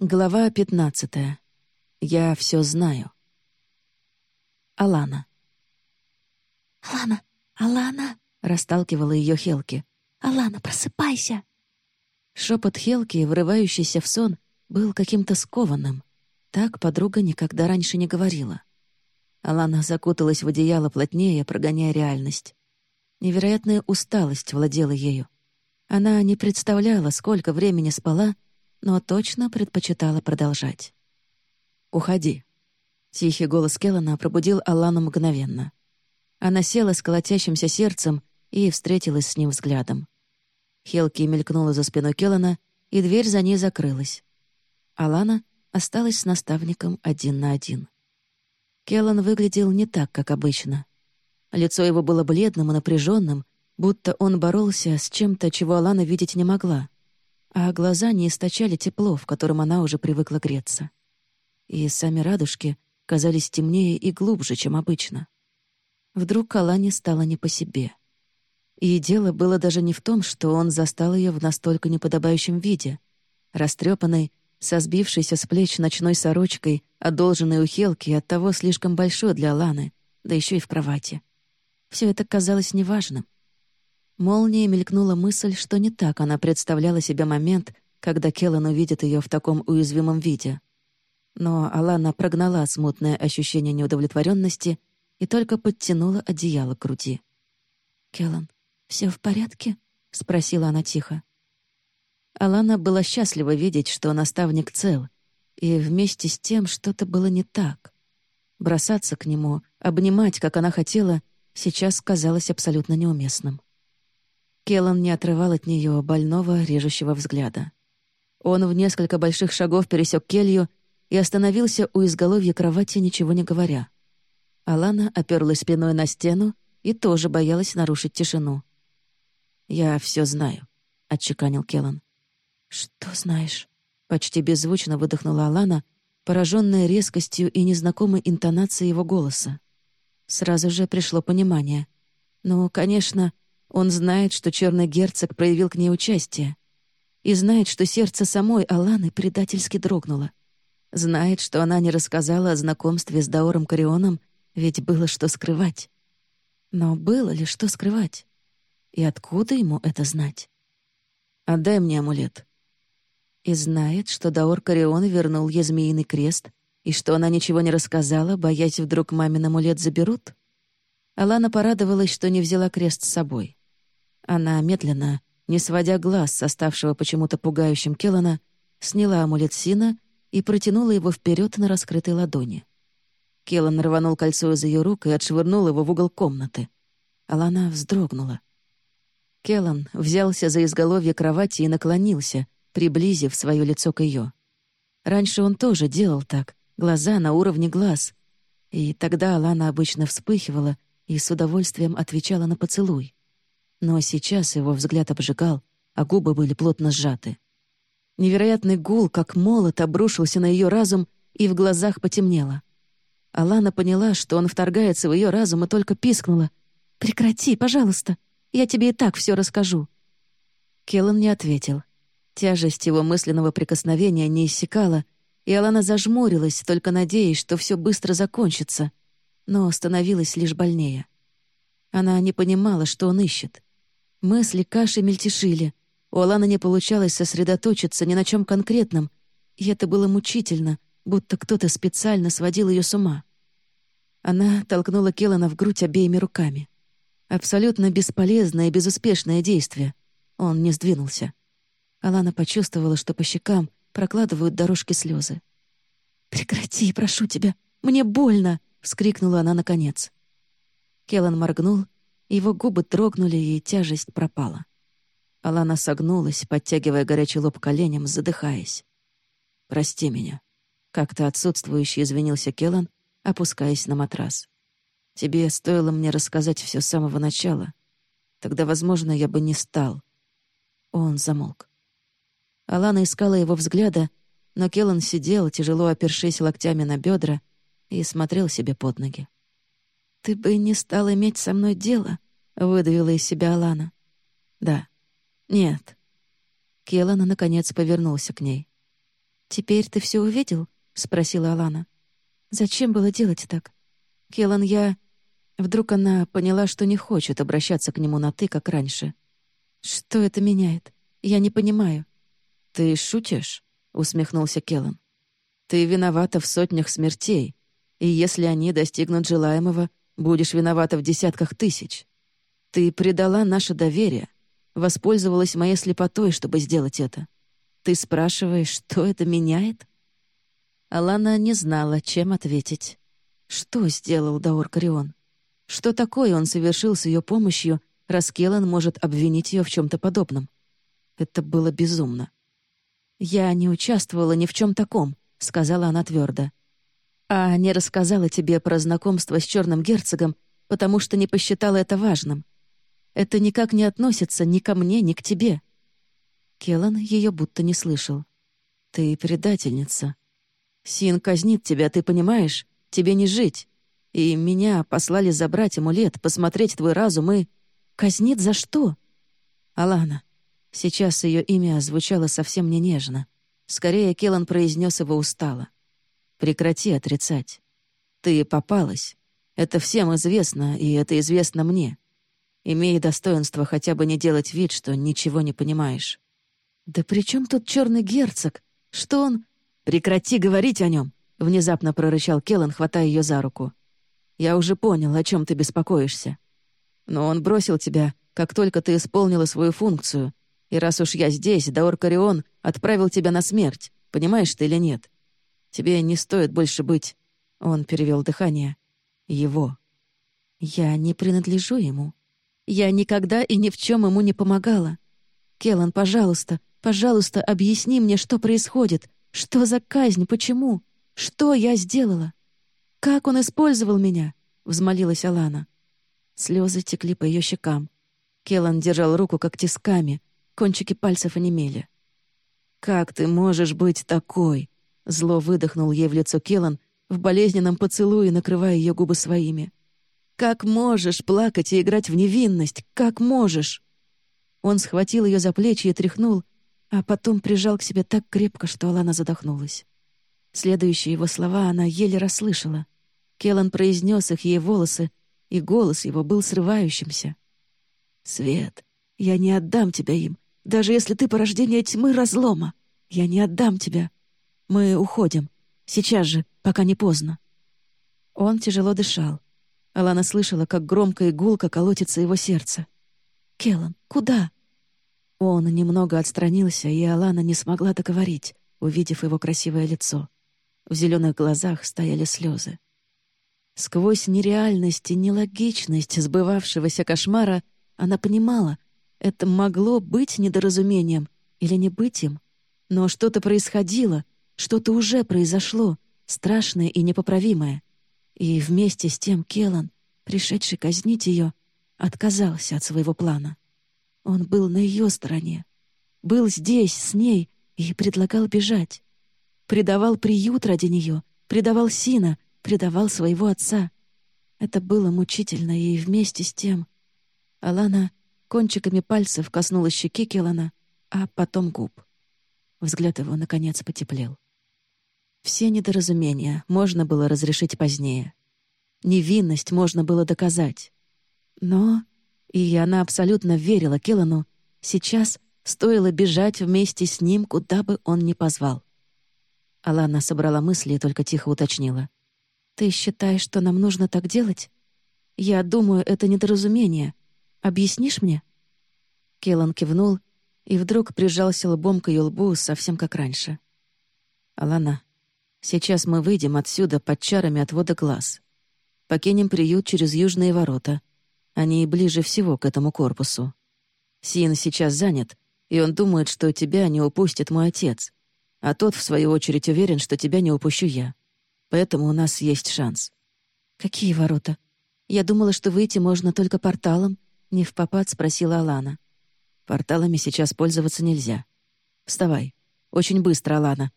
Глава 15. Я все знаю. Алана. «Алана! Алана!» — расталкивала ее Хелки. «Алана, просыпайся!» Шепот Хелки, врывающийся в сон, был каким-то скованным. Так подруга никогда раньше не говорила. Алана закуталась в одеяло плотнее, прогоняя реальность. Невероятная усталость владела ею. Она не представляла, сколько времени спала, но точно предпочитала продолжать. «Уходи». Тихий голос Келлана пробудил Алану мгновенно. Она села с колотящимся сердцем и встретилась с ним взглядом. Хелки мелькнула за спиной Келлана, и дверь за ней закрылась. Алана осталась с наставником один на один. Келлан выглядел не так, как обычно. Лицо его было бледным и напряженным, будто он боролся с чем-то, чего Алана видеть не могла а глаза не источали тепло, в котором она уже привыкла греться. И сами радужки казались темнее и глубже, чем обычно. Вдруг Алане стало не по себе. И дело было даже не в том, что он застал ее в настолько неподобающем виде. Растрепанной, со сбившейся с плеч ночной сорочкой, одолженной у Хелки, оттого слишком большой для Ланы, да еще и в кровати. Все это казалось неважным. Молнией мелькнула мысль, что не так она представляла себе момент, когда Келлан увидит ее в таком уязвимом виде. Но Алана прогнала смутное ощущение неудовлетворенности и только подтянула одеяло к груди. «Келлан, все в порядке?» — спросила она тихо. Алана была счастлива видеть, что наставник цел, и вместе с тем что-то было не так. Бросаться к нему, обнимать, как она хотела, сейчас казалось абсолютно неуместным. Келлан не отрывал от нее больного, режущего взгляда. Он в несколько больших шагов пересек келью и остановился у изголовья кровати, ничего не говоря. Алана оперлась спиной на стену и тоже боялась нарушить тишину. «Я все знаю», — отчеканил Келлан. «Что знаешь?» — почти беззвучно выдохнула Алана, пораженная резкостью и незнакомой интонацией его голоса. Сразу же пришло понимание. Ну, конечно, он знает, что черный герцог проявил к ней участие. И знает, что сердце самой Аланы предательски дрогнуло. Знает, что она не рассказала о знакомстве с Даором Карионом, ведь было что скрывать. Но было ли что скрывать? И откуда ему это знать? «Отдай мне амулет». И знает, что Даор Карион вернул ей змеиный крест, и что она ничего не рассказала, боясь, вдруг мамин амулет заберут? Алана порадовалась, что не взяла крест с собой. Она медленно, не сводя глаз с оставшего почему-то пугающим Келлана, сняла амулет Сина и протянула его вперед на раскрытой ладони. Келлан рванул кольцо из ее рук и отшвырнул его в угол комнаты. Алана вздрогнула. Келлан взялся за изголовье кровати и наклонился, приблизив свое лицо к ее. Раньше он тоже делал так, глаза на уровне глаз. И тогда Алана обычно вспыхивала и с удовольствием отвечала на поцелуй но сейчас его взгляд обжигал, а губы были плотно сжаты. Невероятный гул, как молот, обрушился на ее разум, и в глазах потемнело. Алана поняла, что он вторгается в ее разум, и только пискнула. «Прекрати, пожалуйста, я тебе и так все расскажу». Келлан не ответил. Тяжесть его мысленного прикосновения не иссякала, и Алана зажмурилась, только надеясь, что все быстро закончится, но становилось лишь больнее. Она не понимала, что он ищет. Мысли каши мельтешили. У Аланы не получалось сосредоточиться ни на чем конкретном, и это было мучительно, будто кто-то специально сводил ее с ума. Она толкнула Келлана в грудь обеими руками. Абсолютно бесполезное и безуспешное действие. Он не сдвинулся. Алана почувствовала, что по щекам прокладывают дорожки слезы. «Прекрати, прошу тебя! Мне больно!» — вскрикнула она наконец. Келлан моргнул его губы дрогнули, и тяжесть пропала. Алана согнулась, подтягивая горячий лоб коленям, задыхаясь. «Прости меня». Как-то отсутствующий извинился Келлан, опускаясь на матрас. «Тебе стоило мне рассказать все с самого начала. Тогда, возможно, я бы не стал». Он замолк. Алана искала его взгляда, но Келлан сидел, тяжело опершись локтями на бедра, и смотрел себе под ноги. «Ты бы не стал иметь со мной дело», — выдавила из себя Алана. «Да. Нет». Келлана, наконец, повернулся к ней. «Теперь ты все увидел?» — спросила Алана. «Зачем было делать так? Келан, я...» Вдруг она поняла, что не хочет обращаться к нему на «ты», как раньше. «Что это меняет? Я не понимаю». «Ты шутишь?» — усмехнулся Келан. «Ты виновата в сотнях смертей, и если они достигнут желаемого, будешь виновата в десятках тысяч. Ты предала наше доверие, воспользовалась моей слепотой, чтобы сделать это. Ты спрашиваешь, что это меняет?» Алана не знала, чем ответить. Что сделал Даор Карион? Что такое он совершил с ее помощью, раз Келлан может обвинить ее в чем-то подобном? Это было безумно. «Я не участвовала ни в чем таком», — сказала она твердо. «А не рассказала тебе про знакомство с черным герцогом, потому что не посчитала это важным. Это никак не относится ни ко мне, ни к тебе». Келлан ее будто не слышал. «Ты предательница. Син казнит тебя, ты понимаешь? Тебе не жить. И меня послали забрать амулет, посмотреть твой разум и... Казнит за что? Алана. Сейчас ее имя звучало совсем не нежно. Скорее, Келлан произнес его устало. «Прекрати отрицать. Ты попалась. Это всем известно, и это известно мне. Имей достоинство хотя бы не делать вид, что ничего не понимаешь». «Да при чем тут черный герцог? Что он...» «Прекрати говорить о нем!» — внезапно прорычал Келлан, хватая ее за руку. «Я уже понял, о чем ты беспокоишься. Но он бросил тебя, как только ты исполнила свою функцию, и раз уж я здесь, Даор Карион отправил тебя на смерть, понимаешь ты или нет? Тебе не стоит больше быть...» Он перевел дыхание. «Его». «Я не принадлежу ему. Я никогда и ни в чем ему не помогала. Келлан, пожалуйста, Пожалуйста, объясни мне, что происходит. Что за казнь? Почему? Что я сделала? Как он использовал меня?» — взмолилась Алана. Слезы текли по ее щекам. Келан держал руку как тисками, кончики пальцев онемели. «Как ты можешь быть такой?» — зло выдохнул ей в лицо Келан, в болезненном поцелуе накрывая ее губы своими. «Как можешь плакать и играть в невинность? Как можешь?» Он схватил ее за плечи и тряхнул, а потом прижал к себе так крепко, что Алана задохнулась. Следующие его слова она еле расслышала. Келан произнес их ей волосы, и голос его был срывающимся. «Свет, я не отдам тебя им, даже если ты порождение тьмы разлома. Я не отдам тебя. Мы уходим. Сейчас же, пока не поздно». Он тяжело дышал. Алана слышала, как громко и гулко колотится его сердце. «Келан, куда?» Он немного отстранился, и Алана не смогла договорить, увидев его красивое лицо. В зеленых глазах стояли слезы. Сквозь нереальность и нелогичность сбывавшегося кошмара она понимала, это могло быть недоразумением или не быть им. Но что-то происходило, что-то уже произошло, страшное и непоправимое. И вместе с тем Келан, пришедший казнить ее, отказался от своего плана. Он был на ее стороне. Был здесь, с ней, и предлагал бежать. Предавал приют ради нее, предавал сына, предавал своего отца. Это было мучительно, и вместе с тем... Алана кончиками пальцев коснулась щеки Келана, а потом губ. Взгляд его, наконец, потеплел. Все недоразумения можно было разрешить позднее. Невинность можно было доказать. Но и она абсолютно верила Келлану, сейчас стоило бежать вместе с ним, куда бы он ни позвал. Алана собрала мысли и только тихо уточнила. «Ты считаешь, что нам нужно так делать? Я думаю, это недоразумение. Объяснишь мне?» Келлан кивнул и вдруг прижался лбом к ее лбу, совсем как раньше. «Алана, сейчас мы выйдем отсюда под чарами отвода глаз. Покинем приют через южные ворота — они ближе всего к этому корпусу. Син сейчас занят, и он думает, что тебя не упустит мой отец. А тот, в свою очередь, уверен, что тебя не упущу я. Поэтому у нас есть шанс». «Какие ворота? Я думала, что выйти можно только порталом», — не в попад спросила Алана. «Порталами сейчас пользоваться нельзя. Вставай. Очень быстро, Алана.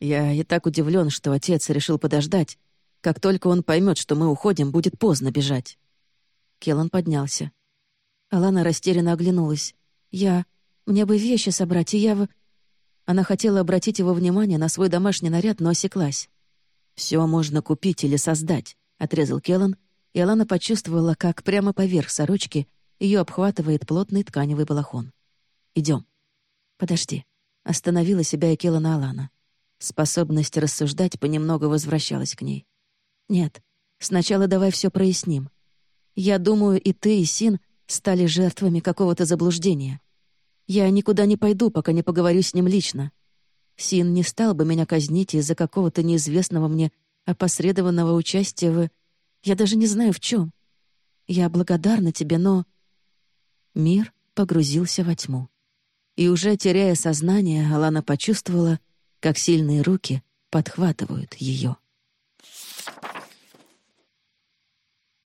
Я и так удивлен, что отец решил подождать. Как только он поймет, что мы уходим, будет поздно бежать». Келан поднялся. Алана растерянно оглянулась. «Я... Мне бы вещи собрать, и я... в...» Она хотела обратить его внимание на свой домашний наряд, но осеклась. «Все можно купить или создать», — отрезал Келлан, и Алана почувствовала, как прямо поверх сорочки ее обхватывает плотный тканевый балахон. Идем. «Подожди». Остановила себя и Келлана Алана. Способность рассуждать понемногу возвращалась к ней. «Нет, сначала давай все проясним. Я думаю, и ты, и Син стали жертвами какого-то заблуждения. Я никуда не пойду, пока не поговорю с ним лично. Син не стал бы меня казнить из-за какого-то неизвестного мне опосредованного участия в... Я даже не знаю, в чем. Я благодарна тебе, но...» Мир погрузился во тьму. И уже теряя сознание, Алана почувствовала, как сильные руки подхватывают ее.